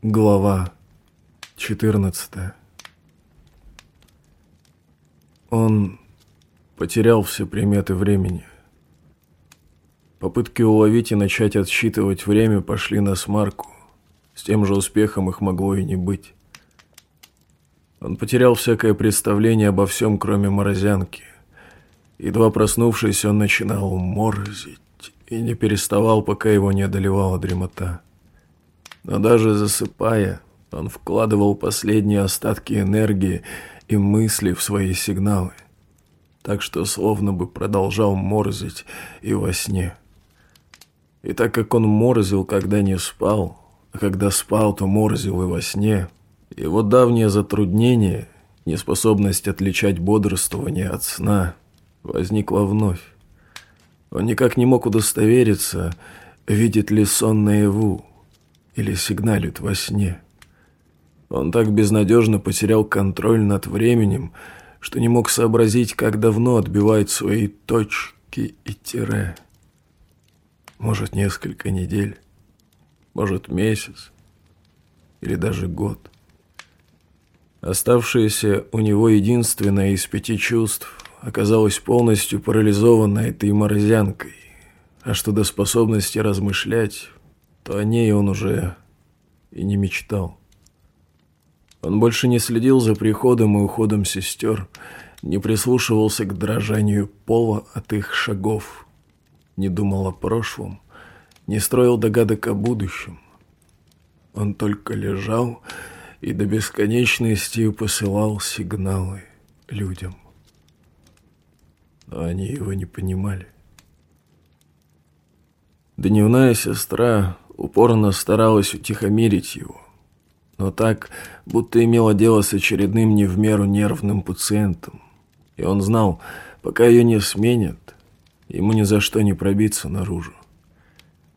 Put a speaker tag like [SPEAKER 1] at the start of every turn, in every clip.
[SPEAKER 1] Глава 14 Он потерял все приметы времени. Попытки уловить и начать отсчитывать время пошли на смарку. С тем же успехом их могло и не быть. Он потерял всякое представление обо всем, кроме морозянки. Едва проснувшись, он начинал морзить и не переставал, пока его не одолевала дремота. Но даже засыпая, он вкладывал последние остатки энергии и мысли в свои сигналы, так что словно бы продолжал морзить и во сне. И так как он морзил, когда не спал, а когда спал, то морзил и во сне, его давнее затруднение, неспособность отличать бодрствование от сна, возникло вновь. Он никак не мог удостовериться, видит ли сон наяву или сигналит во сне. Он так безнадежно потерял контроль над временем, что не мог сообразить, как давно отбивает свои точки и тире. Может, несколько недель, может, месяц или даже год. Оставшееся у него единственное из пяти чувств оказалось полностью парализовано этой морозянкой, а что до способности размышлять, то о ней он уже и не мечтал. Он больше не следил за приходом и уходом сестер, не прислушивался к дрожанию пола от их шагов, не думал о прошлом, не строил догадок о будущем. Он только лежал и до бесконечности посылал сигналы людям. Но они его не понимали. Дневная сестра упорно старалась утихомирить его, но так, будто имела дело с очередным не в меру нервным пациентом. И он знал, пока ее не сменят, ему ни за что не пробиться наружу.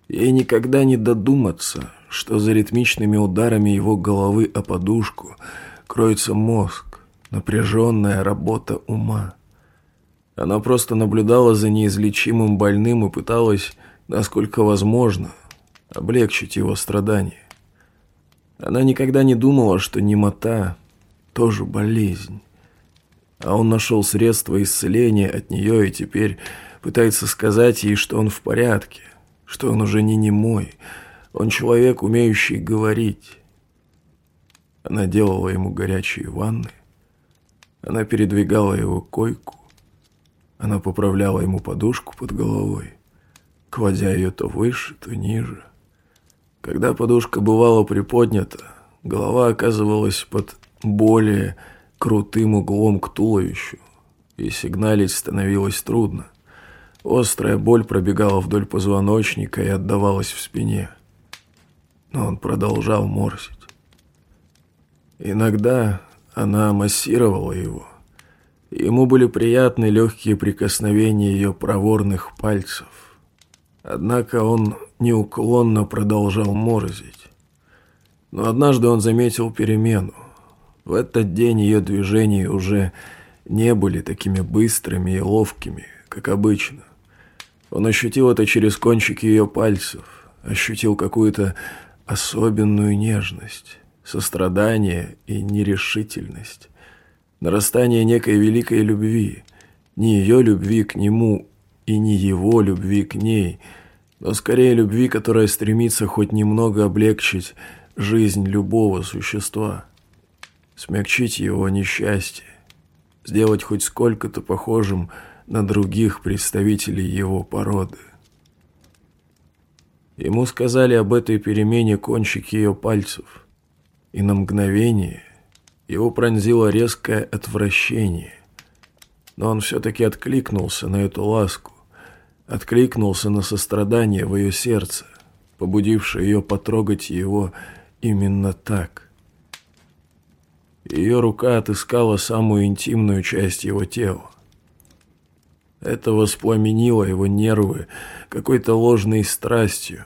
[SPEAKER 1] Ей никогда не додуматься, что за ритмичными ударами его головы о подушку кроется мозг, напряженная работа ума. Она просто наблюдала за неизлечимым больным и пыталась, насколько возможно, облегчить его страдания. Она никогда не думала, что немота тоже болезнь. А он нашел средства исцеления от нее и теперь пытается сказать ей, что он в порядке, что он уже не немой, он человек, умеющий говорить. Она делала ему горячие ванны, она передвигала его койку, она поправляла ему подушку под головой, кладя ее то выше, то ниже. Когда подушка бывала приподнята, голова оказывалась под более крутым углом к туловищу, и сигналить становилось трудно. Острая боль пробегала вдоль позвоночника и отдавалась в спине. Но он продолжал морсить. Иногда она массировала его. Ему были приятны легкие прикосновения ее проворных пальцев. Однако он неуклонно продолжал морозить. Но однажды он заметил перемену. В этот день ее движения уже не были такими быстрыми и ловкими, как обычно. Он ощутил это через кончики ее пальцев, ощутил какую-то особенную нежность, сострадание и нерешительность, нарастание некой великой любви, не ее любви к нему и не его любви к ней – но скорее любви, которая стремится хоть немного облегчить жизнь любого существа, смягчить его несчастье, сделать хоть сколько-то похожим на других представителей его породы. Ему сказали об этой перемене кончики ее пальцев, и на мгновение его пронзило резкое отвращение, но он все-таки откликнулся на эту ласку, откликнулся на сострадание в ее сердце, побудившее ее потрогать его именно так. Ее рука отыскала самую интимную часть его тела. Это воспламенило его нервы какой-то ложной страстью,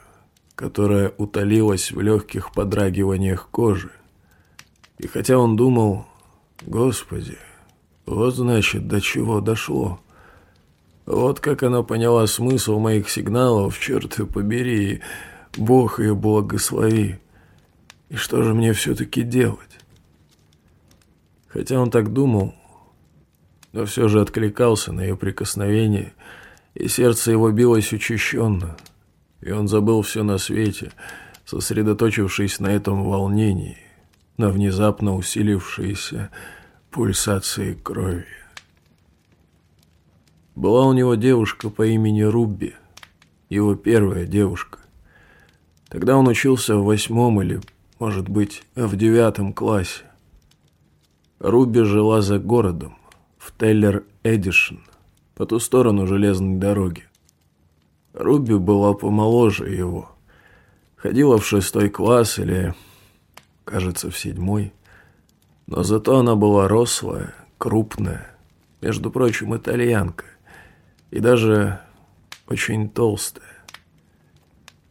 [SPEAKER 1] которая утолилась в легких подрагиваниях кожи. И хотя он думал, «Господи, вот значит, до чего дошло», вот как она поняла смысл моих сигналов, черт побери, Бог ее благослови. И что же мне все-таки делать? Хотя он так думал, но все же откликался на ее прикосновение, и сердце его билось учащенно, и он забыл все на свете, сосредоточившись на этом волнении, на внезапно усилившейся пульсации крови. Была у него девушка по имени Рубби, его первая девушка. Тогда он учился в восьмом или, может быть, в девятом классе. Рубби жила за городом, в Теллер-Эдишн, по ту сторону железной дороги. Рубби была помоложе его. Ходила в шестой класс или, кажется, в седьмой. Но зато она была рослая, крупная, между прочим, итальянка. И даже очень толстая.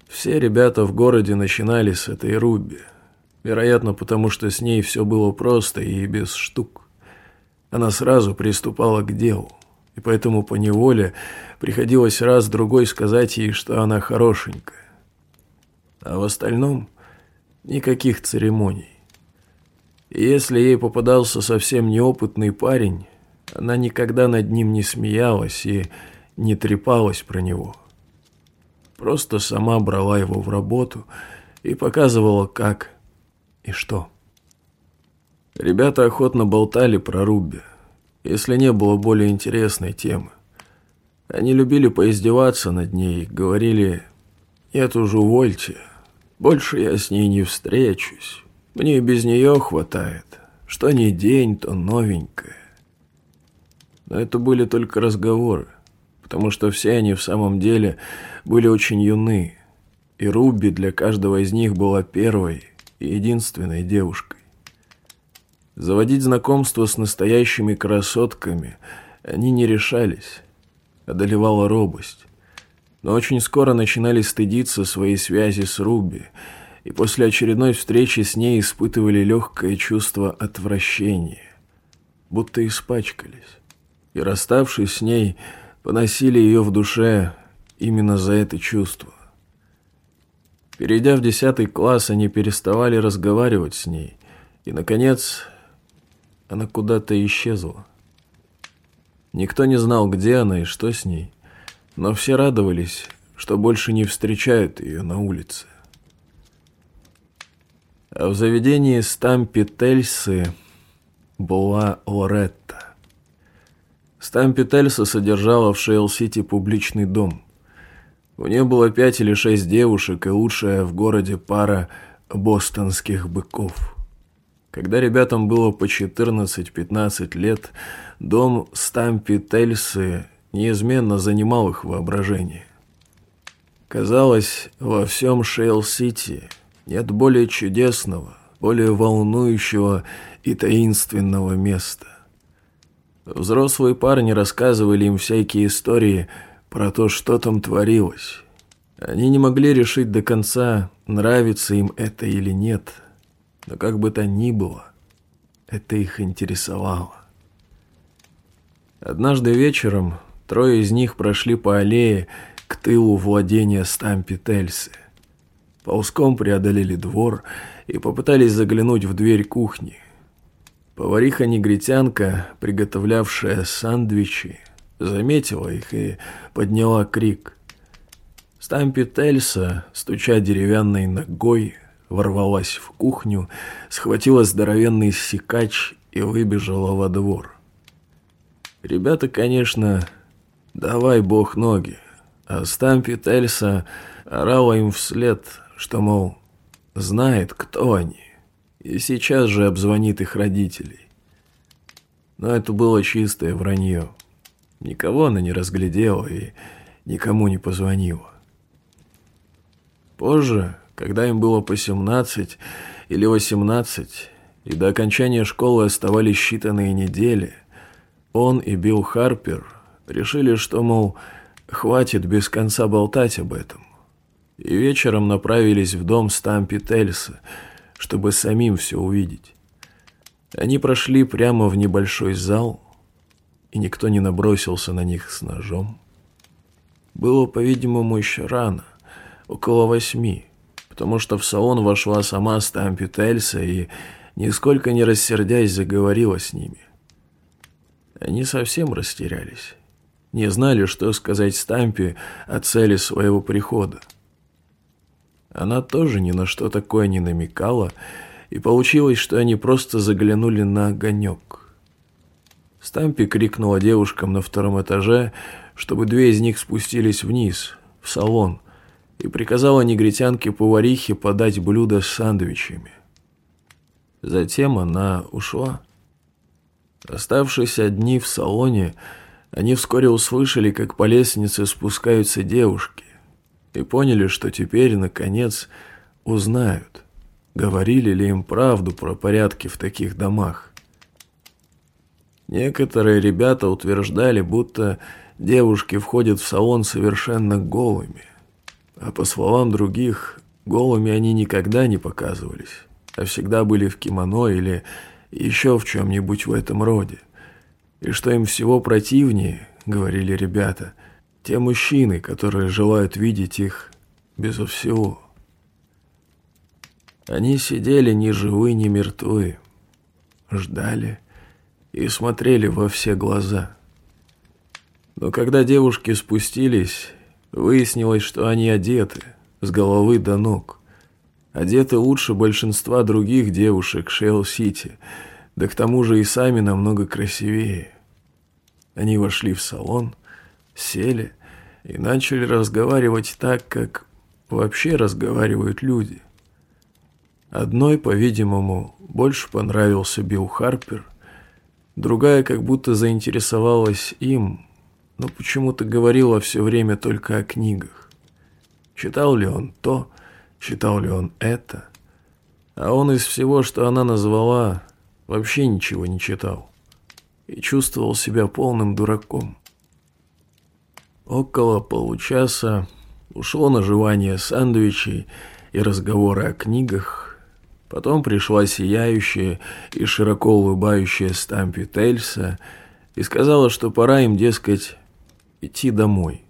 [SPEAKER 1] Все ребята в городе начинали с этой Руби. Вероятно, потому что с ней все было просто и без штук. Она сразу приступала к делу, и поэтому по неволе приходилось раз-другой сказать ей, что она хорошенькая. А в остальном никаких церемоний. И если ей попадался совсем неопытный парень, она никогда над ним не смеялась и не трепалась про него. Просто сама брала его в работу и показывала, как и что. Ребята охотно болтали про Руби, если не было более интересной темы. Они любили поиздеваться над ней, говорили «Нет уж, увольте, больше я с ней не встречусь, мне без нее хватает, что ни день, то новенькое». Но это были только разговоры потому что все они в самом деле были очень юны, и Руби для каждого из них была первой и единственной девушкой. Заводить знакомство с настоящими красотками они не решались, одолевала робость. Но очень скоро начинали стыдиться своей связи с Руби, и после очередной встречи с ней испытывали легкое чувство отвращения, будто испачкались. И расставшись с ней, поносили ее в душе именно за это чувство. Перейдя в десятый класс, они переставали разговаривать с ней, и, наконец, она куда-то исчезла. Никто не знал, где она и что с ней, но все радовались, что больше не встречают ее на улице. А в заведении Стампи Тельсы была Лоретта. Стампи Тельса содержала в Шейл-Сити публичный дом. У нее было пять или шесть девушек и лучшая в городе пара бостонских быков. Когда ребятам было по 14-15 лет, дом Стампи Тельсы неизменно занимал их воображение. Казалось, во всем Шейл-Сити нет более чудесного, более волнующего и таинственного места. Взрослые парни рассказывали им всякие истории про то, что там творилось. Они не могли решить до конца, нравится им это или нет. Но как бы то ни было, это их интересовало. Однажды вечером трое из них прошли по аллее к тылу владения Стампи Тельсы. Ползком преодолели двор и попытались заглянуть в дверь кухни. Повариха-негритянка, приготовлявшая сандвичи, заметила их и подняла крик. Стампи Тельса, стуча деревянной ногой, ворвалась в кухню, схватила здоровенный секач и выбежала во двор. Ребята, конечно, давай бог ноги, а Стампи Тельса орала им вслед, что, мол, знает, кто они и сейчас же обзвонит их родителей. Но это было чистое вранье. Никого она не разглядела и никому не позвонила. Позже, когда им было по 17 или 18, и до окончания школы оставались считанные недели, он и Билл Харпер решили, что, мол, хватит без конца болтать об этом. И вечером направились в дом Стампи Тельса, чтобы самим все увидеть. Они прошли прямо в небольшой зал, и никто не набросился на них с ножом. Было, по-видимому, еще рано, около восьми, потому что в салон вошла сама Стампи Тельса и, нисколько не рассердясь, заговорила с ними. Они совсем растерялись, не знали, что сказать Стампе о цели своего прихода. Она тоже ни на что такое не намекала, и получилось, что они просто заглянули на огонек. Стампи крикнула девушкам на втором этаже, чтобы две из них спустились вниз, в салон, и приказала негритянке-поварихе подать блюдо с сандвичами. Затем она ушла. Оставшись одни в салоне, они вскоре услышали, как по лестнице спускаются девушки, и поняли, что теперь, наконец, узнают, говорили ли им правду про порядки в таких домах. Некоторые ребята утверждали, будто девушки входят в салон совершенно голыми. А по словам других, голыми они никогда не показывались, а всегда были в кимоно или еще в чем-нибудь в этом роде. И что им всего противнее, говорили ребята, те мужчины, которые желают видеть их безо всего. Они сидели ни живы, ни мертвы, ждали и смотрели во все глаза. Но когда девушки спустились, выяснилось, что они одеты с головы до ног. Одеты лучше большинства других девушек Шейл-Сити, да к тому же и сами намного красивее. Они вошли в салон, сели и начали разговаривать так, как вообще разговаривают люди. Одной, по-видимому, больше понравился Билл Харпер – Другая как будто заинтересовалась им, но почему-то говорила все время только о книгах. Читал ли он то, читал ли он это, а он из всего, что она назвала, вообще ничего не читал и чувствовал себя полным дураком. Около получаса ушло на жевание сандвичей и разговоры о книгах, Потом пришла сияющая и широко улыбающая Стампи Тельса и сказала, что пора им, дескать, идти домой.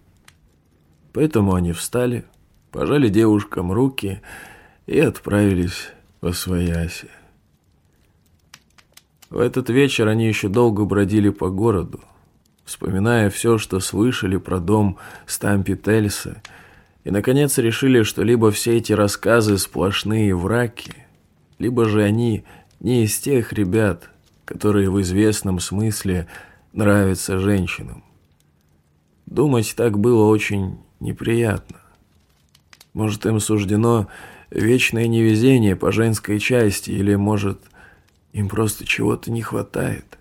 [SPEAKER 1] Поэтому они встали, пожали девушкам руки и отправились во свояси. В этот вечер они еще долго бродили по городу, вспоминая все, что слышали про дом Стампи Тельса, и, наконец, решили, что либо все эти рассказы сплошные враки, либо же они не из тех ребят, которые в известном смысле нравятся женщинам. Думать так было очень неприятно. Может, им суждено вечное невезение по женской части, или, может, им просто чего-то не хватает.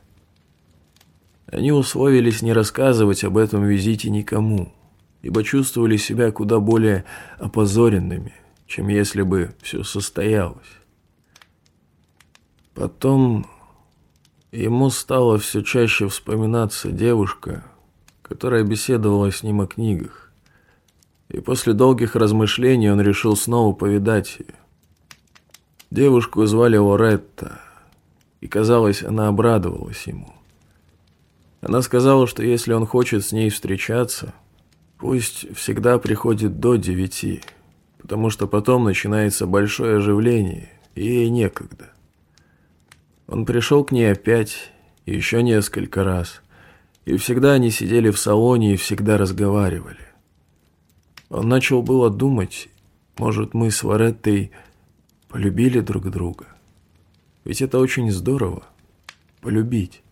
[SPEAKER 1] Они условились не рассказывать об этом визите никому, ибо чувствовали себя куда более опозоренными, чем если бы все состоялось. Потом ему стало все чаще вспоминаться девушка, которая беседовала с ним о книгах. И после долгих размышлений он решил снова повидать ее. Девушку звали Лоретта, и, казалось, она обрадовалась ему. Она сказала, что если он хочет с ней встречаться, пусть всегда приходит до девяти, потому что потом начинается большое оживление, и ей некогда. Он пришел к ней опять, и еще несколько раз, и всегда они сидели в салоне и всегда разговаривали. Он начал было думать, может, мы с Вареттой полюбили друг друга. Ведь это очень здорово — полюбить.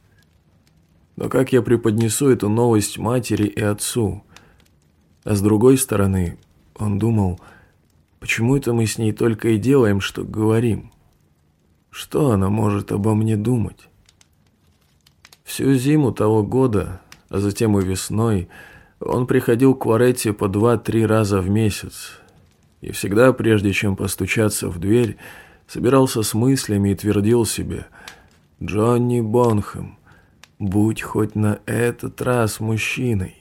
[SPEAKER 1] Но как я преподнесу эту новость матери и отцу? А с другой стороны, он думал, почему это мы с ней только и делаем, что говорим? Что она может обо мне думать? Всю зиму того года, а затем и весной, он приходил к Варетте по два-три раза в месяц. И всегда, прежде чем постучаться в дверь, собирался с мыслями и твердил себе «Джонни Бонхэм, будь хоть на этот раз мужчиной».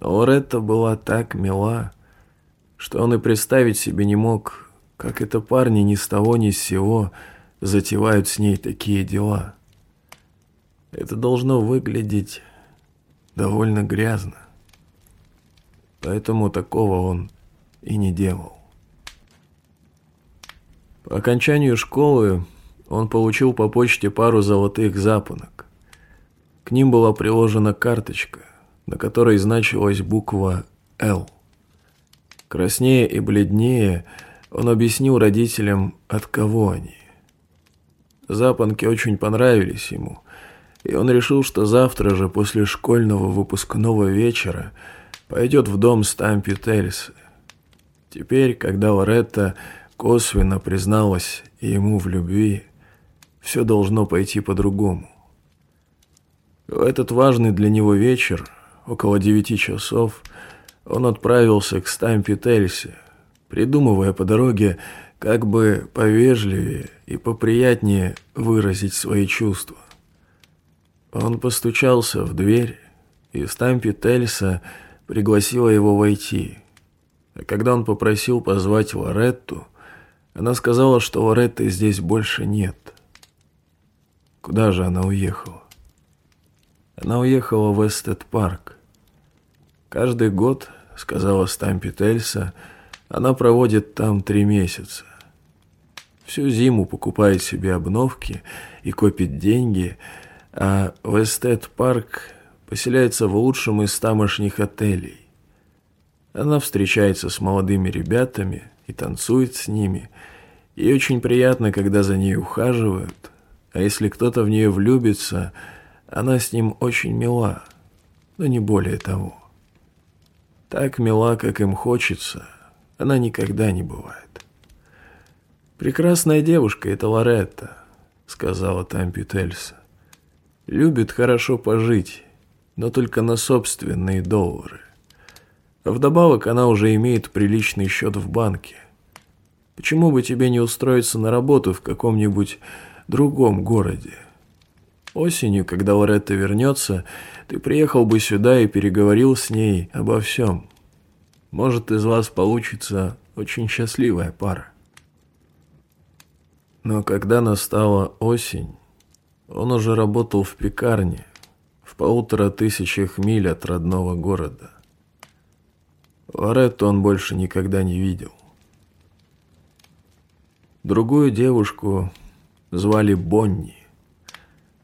[SPEAKER 1] Но Лоретта была так мила, что он и представить себе не мог, как это парни ни с того ни с сего затевают с ней такие дела. Это должно выглядеть довольно грязно. Поэтому такого он и не делал. По окончанию школы он получил по почте пару золотых запонок. К ним была приложена карточка, на которой значилась буква «Л». Краснее и бледнее он объяснил родителям, от кого они. Запонки очень понравились ему, и он решил, что завтра же после школьного выпускного вечера пойдет в дом Стампи Тельса. Теперь, когда Лоретта косвенно призналась ему в любви, все должно пойти по-другому. В этот важный для него вечер, около девяти часов, он отправился к Стампи Тельсе, придумывая по дороге, как бы повежливее и поприятнее выразить свои чувства. Он постучался в дверь, и Стампи Тельса пригласила его войти. А когда он попросил позвать Лоретту, она сказала, что Лоретты здесь больше нет. Куда же она уехала? Она уехала в Эстед-парк. Каждый год, сказала Стампи Тельса, она проводит там три месяца. Всю зиму покупает себе обновки и копит деньги, а в Эстед-парк поселяется в лучшем из тамошних отелей. Она встречается с молодыми ребятами и танцует с ними. И очень приятно, когда за ней ухаживают. А если кто-то в нее влюбится, она с ним очень мила, но не более того. Так мила, как им хочется, она никогда не бывает. «Прекрасная девушка, это Лоретта», — сказала Тампи Тельса. «Любит хорошо пожить, но только на собственные доллары. Вдобавок она уже имеет приличный счет в банке. Почему бы тебе не устроиться на работу в каком-нибудь другом городе? Осенью, когда Лоретта вернется, ты приехал бы сюда и переговорил с ней обо всем. Может, из вас получится очень счастливая пара. Но когда настала осень, он уже работал в пекарне в полутора тысячах миль от родного города. Лоретту он больше никогда не видел. Другую девушку звали Бонни.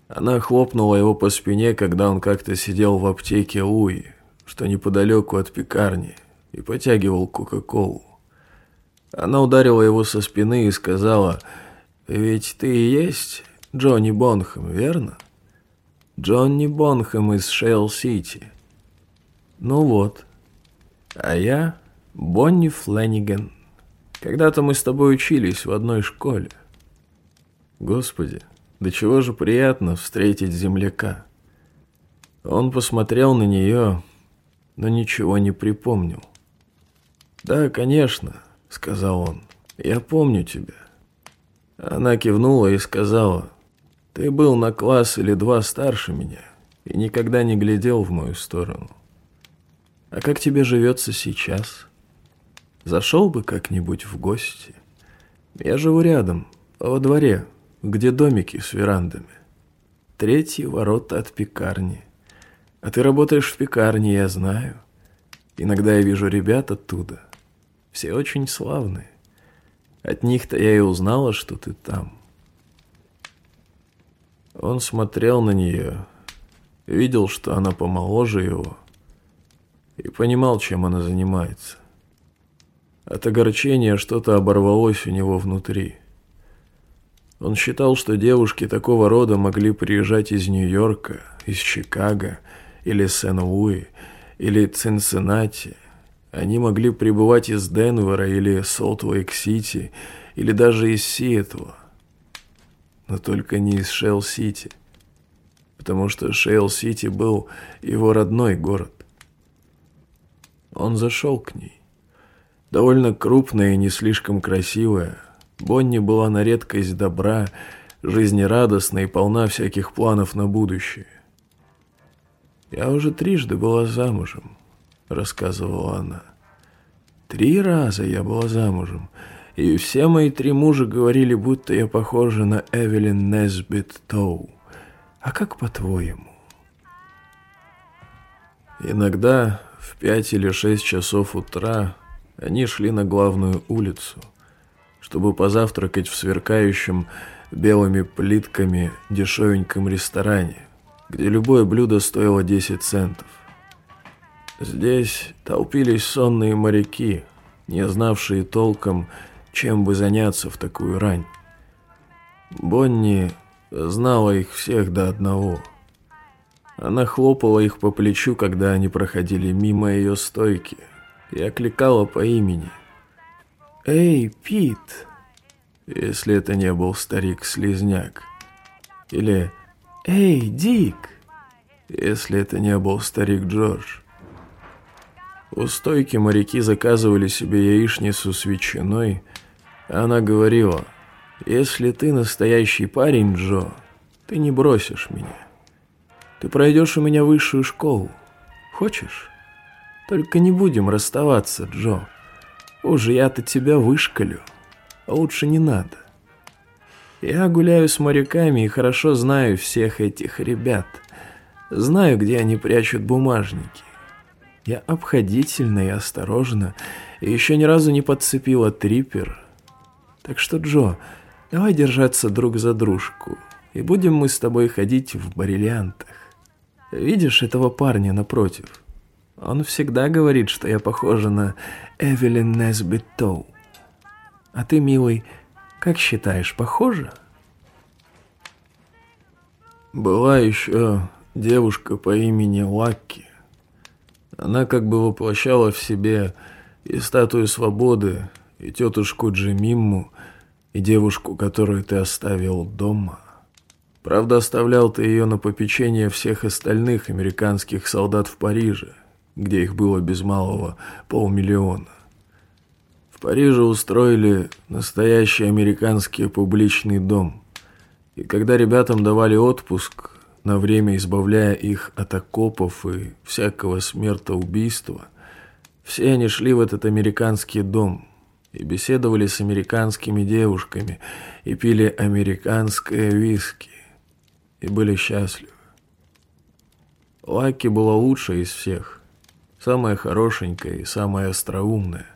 [SPEAKER 1] Она хлопнула его по спине, когда он как-то сидел в аптеке Луи, что неподалеку от пекарни, и потягивал Кока-Колу. Она ударила его со спины и сказала, «Ведь ты и есть Джонни Бонхэм, верно?» «Джонни Бонхэм из Шейл-Сити». «Ну вот», а я Бонни Флэниган. Когда-то мы с тобой учились в одной школе. Господи, до чего же приятно встретить земляка. Он посмотрел на нее, но ничего не припомнил. «Да, конечно», — сказал он, — «я помню тебя». Она кивнула и сказала, «Ты был на класс или два старше меня и никогда не глядел в мою сторону. А как тебе живется сейчас? Зашел бы как-нибудь в гости. Я живу рядом, во дворе, где домики с верандами. Третьи ворота от пекарни. А ты работаешь в пекарне, я знаю. Иногда я вижу ребят оттуда. Все очень славные. От них-то я и узнала, что ты там. Он смотрел на нее, видел, что она помоложе его, и понимал, чем она занимается. От огорчения что-то оборвалось у него внутри. Он считал, что девушки такого рода могли приезжать из Нью-Йорка, из Чикаго, или Сен-Луи, или Цинциннати. Они могли прибывать из Денвера или Солт-Лейк-Сити, или даже из Сиэтла. Но только не из Шейл-Сити, потому что Шейл-Сити был его родной город. Он зашел к ней. Довольно крупная и не слишком красивая, Бонни была на редкость добра, жизнерадостна и полна всяких планов на будущее. «Я уже трижды была замужем», — рассказывала она. «Три раза я была замужем, и все мои три мужа говорили, будто я похожа на Эвелин Несбит Тоу. А как по-твоему?» Иногда в пять или шесть часов утра они шли на главную улицу, чтобы позавтракать в сверкающем белыми плитками дешевеньком ресторане, где любое блюдо стоило 10 центов. Здесь толпились сонные моряки, не знавшие толком, чем бы заняться в такую рань. Бонни знала их всех до одного. Она хлопала их по плечу, когда они проходили мимо ее стойки, и окликала по имени. «Эй, Пит!» Если это не был старик-слизняк. Или «Эй, Дик!» Если это не был старик Джордж. У стойки моряки заказывали себе яичницу с ветчиной, она говорила, «Если ты настоящий парень, Джо, ты не бросишь меня. Ты пройдешь у меня высшую школу. Хочешь? Только не будем расставаться, Джо. Уж я-то тебя вышкалю, лучше не надо. Я гуляю с моряками и хорошо знаю всех этих ребят. Знаю, где они прячут бумажники. Я обходительно и осторожно, и еще ни разу не подцепила трипер. Так что, Джо, давай держаться друг за дружку, и будем мы с тобой ходить в барельянтах. Видишь этого парня напротив? Он всегда говорит, что я похожа на Эвелин Несбит. А ты, милый, как считаешь, похожа? Была еще девушка по имени Лакки. Она как бы воплощала в себе и статую свободы, и тетушку Джемимму, и девушку, которую ты оставил дома. Правда, оставлял ты ее на попечение всех остальных американских солдат в Париже, где их было без малого полмиллиона. В Париже устроили настоящий американский публичный дом. И когда ребятам давали отпуск, на время избавляя их от окопов и всякого смертоубийства, все они шли в этот американский дом и беседовали с американскими девушками и пили американское виски и были счастливы. Лаки была лучшая из всех, самая хорошенькая и самая остроумная.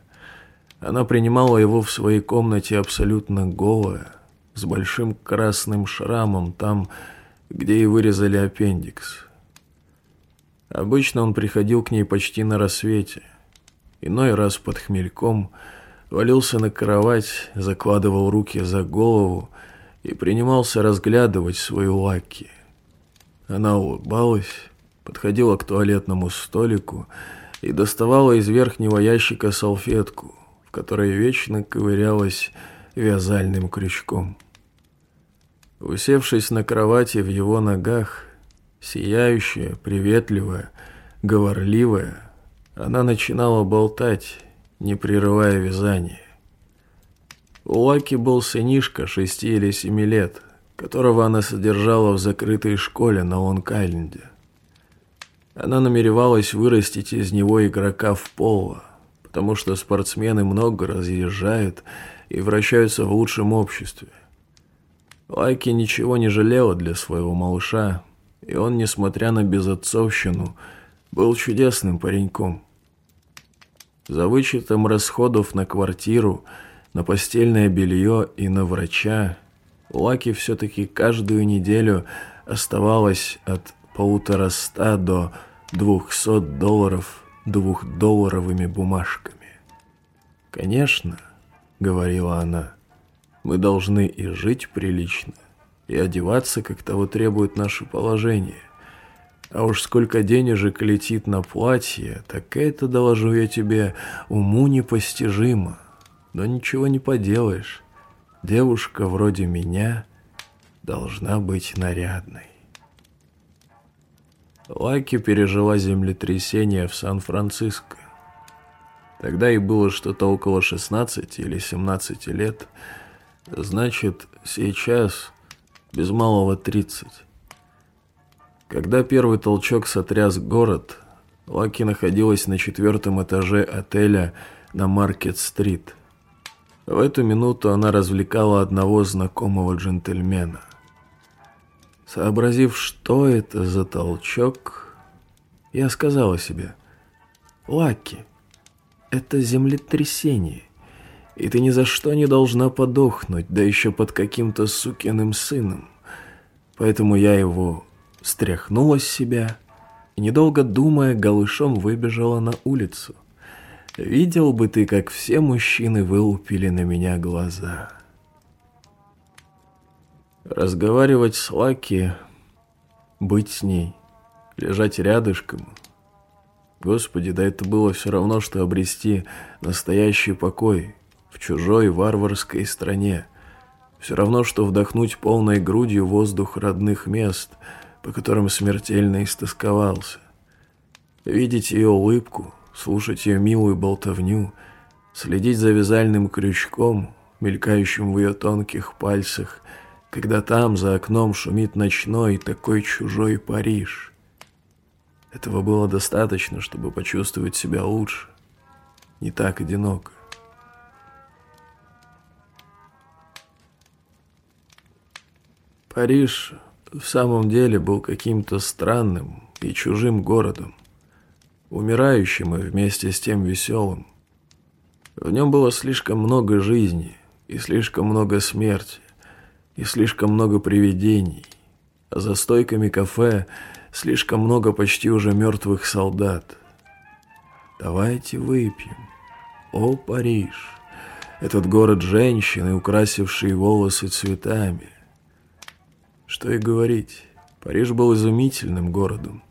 [SPEAKER 1] Она принимала его в своей комнате абсолютно голая, с большим красным шрамом там, где и вырезали аппендикс. Обычно он приходил к ней почти на рассвете. Иной раз под хмельком валился на кровать, закладывал руки за голову и принимался разглядывать свою лаки. Она улыбалась, подходила к туалетному столику и доставала из верхнего ящика салфетку, в которой вечно ковырялась вязальным крючком. Усевшись на кровати в его ногах, сияющая, приветливая, говорливая, она начинала болтать, не прерывая вязание. У Лаки был сынишка шести или семи лет, которого она содержала в закрытой школе на Лонг-Айленде. Она намеревалась вырастить из него игрока в поло, потому что спортсмены много разъезжают и вращаются в лучшем обществе. Лайки ничего не жалела для своего малыша, и он, несмотря на безотцовщину, был чудесным пареньком. За вычетом расходов на квартиру, на постельное белье и на врача, Лаки все-таки каждую неделю оставалось от полутораста до двухсот долларов двухдолларовыми бумажками. «Конечно», — говорила она, — мы должны и жить прилично, и одеваться, как того требует наше положение. А уж сколько денежек летит на платье, так это, доложу я тебе, уму непостижимо. Но ничего не поделаешь. Девушка вроде меня должна быть нарядной. Лаки пережила землетрясение в Сан-Франциско. Тогда ей было что-то около 16 или 17 лет – Значит, сейчас без малого тридцать. Когда первый толчок сотряс город, Лаки находилась на четвертом этаже отеля на Маркет-стрит. В эту минуту она развлекала одного знакомого джентльмена. Сообразив, что это за толчок, я сказала себе, «Лаки, это землетрясение, И ты ни за что не должна подохнуть, да еще под каким-то сукиным сыном. Поэтому я его стряхнула с себя и, недолго думая, голышом выбежала на улицу. Видел бы ты, как все мужчины вылупили на меня глаза. Разговаривать с Лаки, быть с ней, лежать рядышком. Господи, да это было все равно, что обрести настоящий покой в чужой варварской стране. Все равно, что вдохнуть полной грудью воздух родных мест, по которым смертельно истосковался. Видеть ее улыбку, слушать ее милую болтовню, следить за вязальным крючком, мелькающим в ее тонких пальцах, когда там за окном шумит ночной такой чужой Париж. Этого было достаточно, чтобы почувствовать себя лучше, не так одиноко. Париж в самом деле был каким-то странным и чужим городом, умирающим и вместе с тем веселым. В нем было слишком много жизни и слишком много смерти, и слишком много привидений, а за стойками кафе слишком много почти уже мертвых солдат. Давайте выпьем. О, Париж! Этот город женщины, украсившие волосы цветами, что и говорить, Париж был изумительным городом.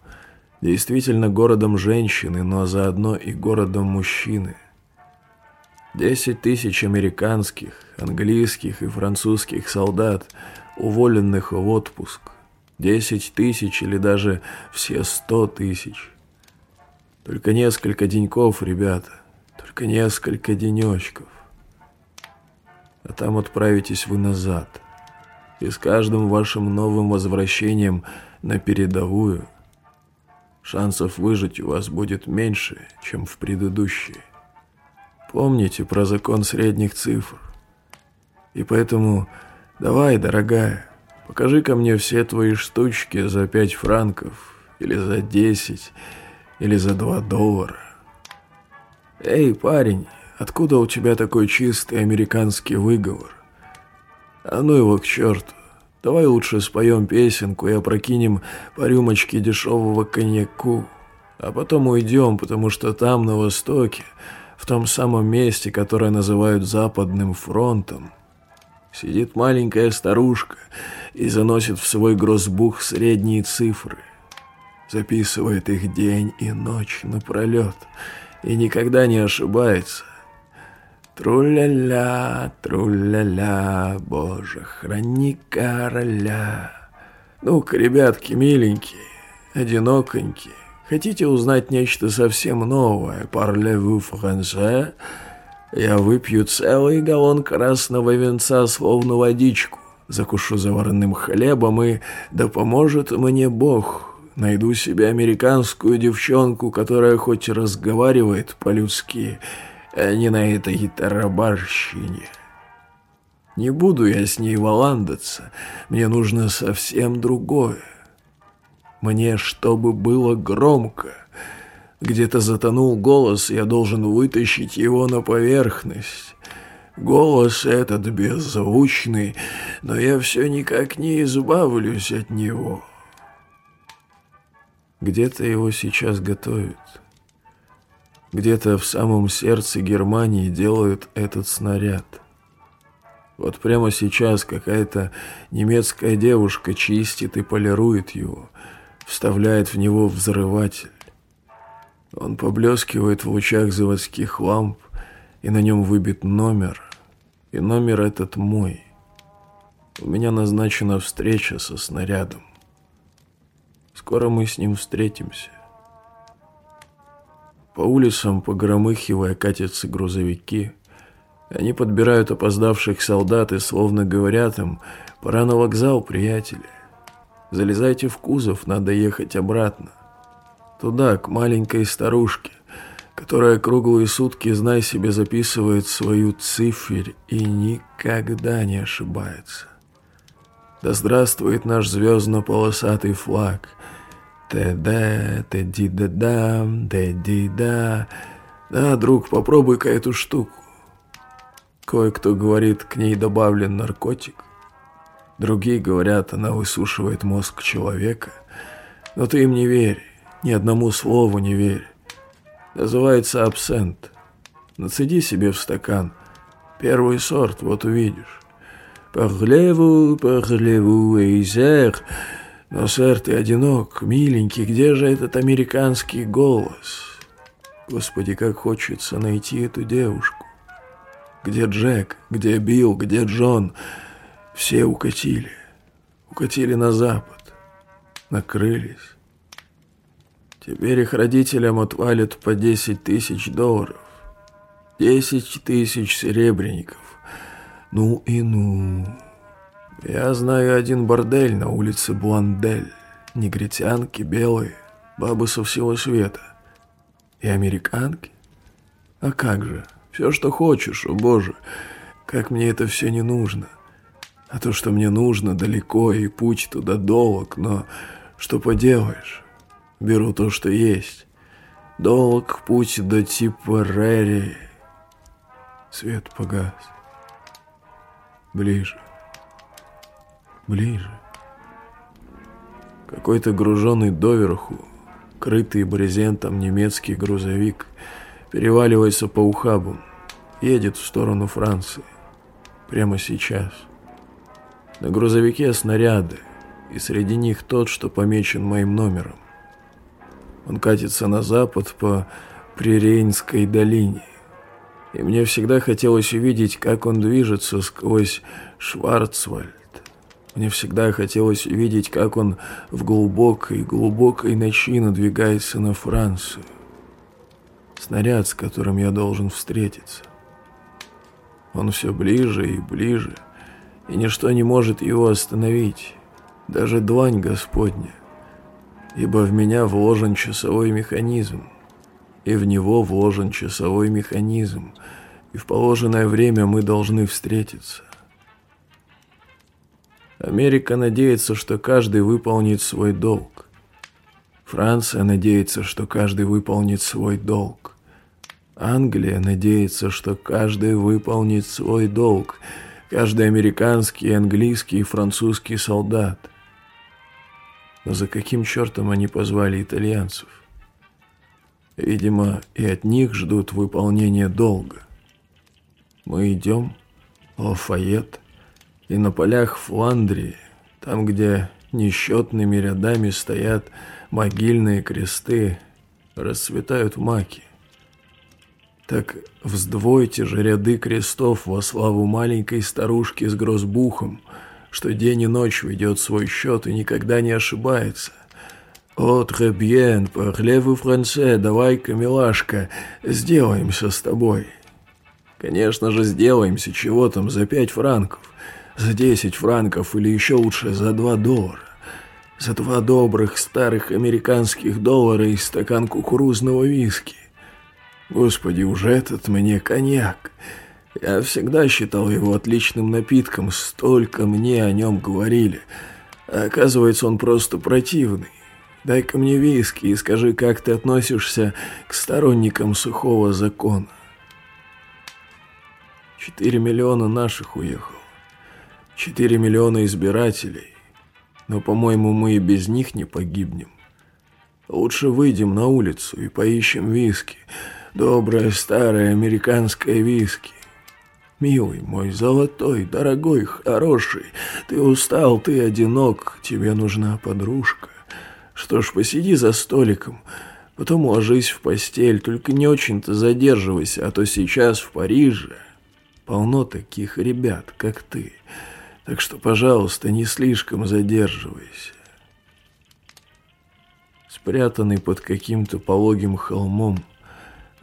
[SPEAKER 1] Действительно городом женщины, но заодно и городом мужчины. Десять тысяч американских, английских и французских солдат, уволенных в отпуск. Десять тысяч или даже все сто тысяч. Только несколько деньков, ребята, только несколько денечков. А там отправитесь вы назад и с каждым вашим новым возвращением на передовую шансов выжить у вас будет меньше, чем в предыдущие. Помните про закон средних цифр. И поэтому давай, дорогая, покажи-ка мне все твои штучки за пять франков, или за десять, или за два доллара. Эй, парень, откуда у тебя такой чистый американский выговор? А ну его к черту. Давай лучше споем песенку и опрокинем по рюмочке дешевого коньяку. А потом уйдем, потому что там, на востоке, в том самом месте, которое называют Западным фронтом, сидит маленькая старушка и заносит в свой грозбух средние цифры. Записывает их день и ночь напролет и никогда не ошибается. Тру-ля-ля, тру-ля-ля, боже, храни короля. Ну-ка, ребятки, миленькие, одиноконькие, хотите узнать нечто совсем новое? Парлеву франце? Я выпью целый галлон красного венца, словно водичку, закушу заварным хлебом и да поможет мне Бог. Найду себе американскую девчонку, которая хоть разговаривает по-людски, а не на этой тарабарщине. Не буду я с ней валандаться, мне нужно совсем другое. Мне, чтобы было громко. Где-то затонул голос, я должен вытащить его на поверхность. Голос этот беззвучный, но я все никак не избавлюсь от него. Где-то его сейчас готовят. Где-то в самом сердце Германии делают этот снаряд. Вот прямо сейчас какая-то немецкая девушка чистит и полирует его, вставляет в него взрыватель. Он поблескивает в лучах заводских ламп, и на нем выбит номер. И номер этот мой. У меня назначена встреча со снарядом. Скоро мы с ним встретимся. По улицам, погромыхивая, катятся грузовики. Они подбирают опоздавших солдат и словно говорят им «Пора на вокзал, приятели. Залезайте в кузов, надо ехать обратно. Туда, к маленькой старушке, которая круглые сутки, знай себе, записывает свою циферь и никогда не ошибается. Да здравствует наш звездно-полосатый флаг — Тэ-да, тэ-ди-да-дам, тэ-ди-да. Да, друг, попробуй-ка эту штуку. Кое-кто говорит, к ней добавлен наркотик. Другие говорят, она высушивает мозг человека. Но ты им не верь, ни одному слову не верь. Называется абсент. Нацеди себе в стакан. Первый сорт, вот увидишь. Парлеву, парлеву, эйзер. Но, сэр, ты одинок, миленький, где же этот американский голос? Господи, как хочется найти эту девушку. Где Джек, где Билл, где Джон? Все укатили. Укатили на запад. Накрылись. Теперь их родителям отвалят по 10 тысяч долларов. 10 тысяч серебряников. Ну и ну. Я знаю один бордель на улице Бландель. Негритянки белые, бабы со всего света. И американки? А как же? Все, что хочешь, о боже. Как мне это все не нужно. А то, что мне нужно, далеко, и путь туда долг, но что поделаешь? Беру то, что есть. Долг путь до Типпарери. Свет погас. Ближе. Ближе. Какой-то груженный доверху, крытый брезентом немецкий грузовик, переваливается по ухабам, едет в сторону Франции. Прямо сейчас. На грузовике снаряды, и среди них тот, что помечен моим номером. Он катится на запад по Прирейнской долине. И мне всегда хотелось увидеть, как он движется сквозь Шварцвальд. Мне всегда хотелось увидеть, как он в глубокой-глубокой ночи надвигается на Францию. Снаряд, с которым я должен встретиться. Он все ближе и ближе, и ничто не может его остановить, даже длань Господня ибо в меня вложен часовой механизм, и в него вложен часовой механизм, и в положенное время мы должны встретиться. Америка надеется, что каждый выполнит свой долг. Франция надеется, что каждый выполнит свой долг. Англия надеется, что каждый выполнит свой долг. Каждый американский, английский и французский солдат – но за каким чертом они позвали итальянцев? Видимо, и от них ждут выполнения долга. Мы идем, Лафайет, и на полях Фландрии, там, где несчетными рядами стоят могильные кресты, расцветают маки. Так вздвойте же ряды крестов во славу маленькой старушки с грозбухом — что день и ночь ведет свой счет и никогда не ошибается. «О, требьен, парлеву франце, давай-ка, милашка, сделаемся с тобой». Конечно же, сделаемся, чего там, за пять франков, за десять франков или еще лучше за два доллара. За два добрых старых американских доллара и стакан кукурузного виски. Господи, уже этот мне коньяк. Я всегда считал его отличным напитком, столько мне о нем говорили. А оказывается, он просто противный. Дай-ка мне виски и скажи, как ты относишься к сторонникам сухого закона. Четыре миллиона наших уехало. Четыре миллиона избирателей. Но, по-моему, мы и без них не погибнем. Лучше выйдем на улицу и поищем виски. Доброе старое американское виски. Милый мой, золотой, дорогой, хороший, ты устал, ты одинок, тебе нужна подружка. Что ж, посиди за столиком, потом ложись в постель, только не очень-то задерживайся, а то сейчас в Париже полно таких ребят, как ты. Так что, пожалуйста, не слишком задерживайся. Спрятанный под каким-то пологим холмом,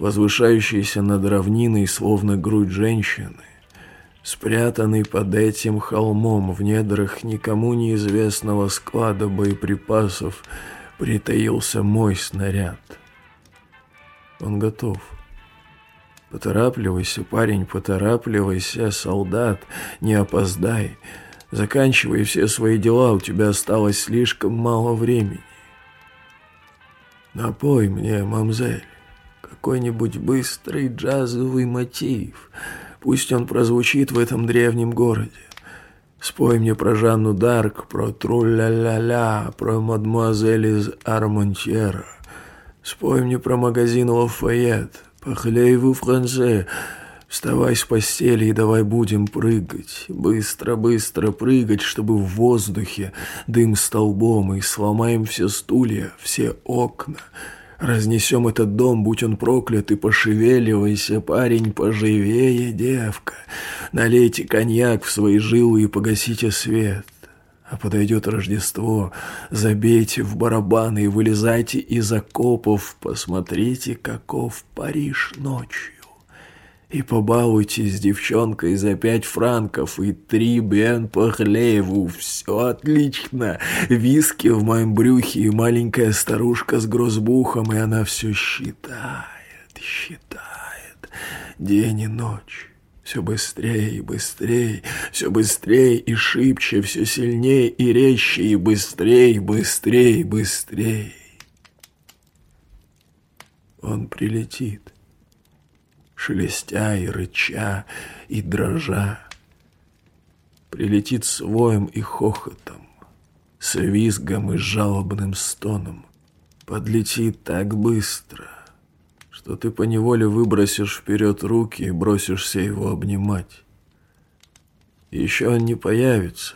[SPEAKER 1] возвышающийся над равниной, словно грудь женщины, Спрятанный под этим холмом в недрах никому неизвестного склада боеприпасов притаился мой снаряд. Он готов. Поторапливайся, парень, поторапливайся, солдат, не опоздай. Заканчивай все свои дела, у тебя осталось слишком мало времени. Напой мне, мамзель, какой-нибудь быстрый джазовый мотив — Пусть он прозвучит в этом древнем городе. Спой мне про Жанну Дарк, про Тру-ля-ля-ля, про мадемуазель из Армонтьера. Спой мне про магазин Лафайет, похлей в франце. Вставай с постели и давай будем прыгать. Быстро-быстро прыгать, чтобы в воздухе дым столбом, и сломаем все стулья, все окна. Разнесем этот дом, будь он проклят, и пошевеливайся, парень, поживее, девка. Налейте коньяк в свои жилы и погасите свет. А подойдет Рождество, забейте в барабаны и вылезайте из окопов, посмотрите, каков Париж ночью. И побалуйтесь девчонкой за пять франков и три бен по хлебу. Все отлично. Виски в моем брюхе и маленькая старушка с грозбухом, и она все считает, считает. День и ночь. Все быстрее и быстрее, все быстрее и шибче, все сильнее и резче, и быстрее, быстрее, быстрее. Он прилетит шелестя и рыча и дрожа. Прилетит с воем и хохотом, с визгом и жалобным стоном. Подлетит так быстро, что ты поневоле выбросишь вперед руки и бросишься его обнимать. Еще он не появится,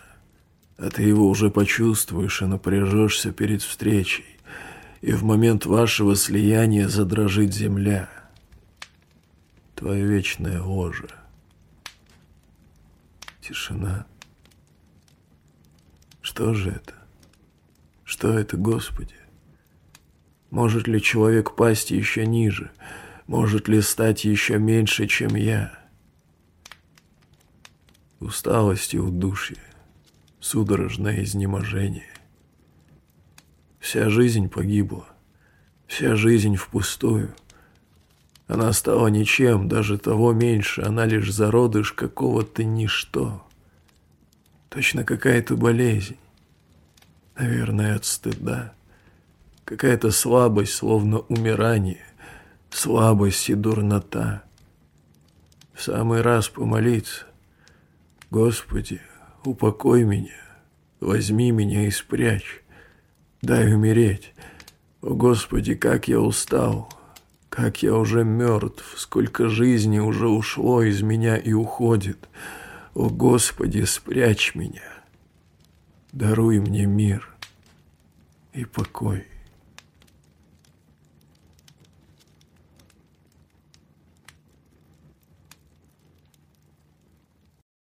[SPEAKER 1] а ты его уже почувствуешь и напряжешься перед встречей, и в момент вашего слияния задрожит земля — твое вечное ложе. Тишина. Что же это? Что это, Господи? Может ли человек пасть еще ниже? Может ли стать еще меньше, чем я? Усталость и удушье, судорожное изнеможение. Вся жизнь погибла, вся жизнь впустую — она стала ничем, даже того меньше, она лишь зародыш какого-то ничто. Точно какая-то болезнь. Наверное, от стыда. Какая-то слабость, словно умирание. Слабость и дурнота. В самый раз помолиться. Господи, упокой меня, возьми меня и спрячь. Дай умереть. О, Господи, как я устал, как я уже мертв, сколько жизни уже ушло из меня и уходит. О, Господи, спрячь меня. Даруй мне мир и покой.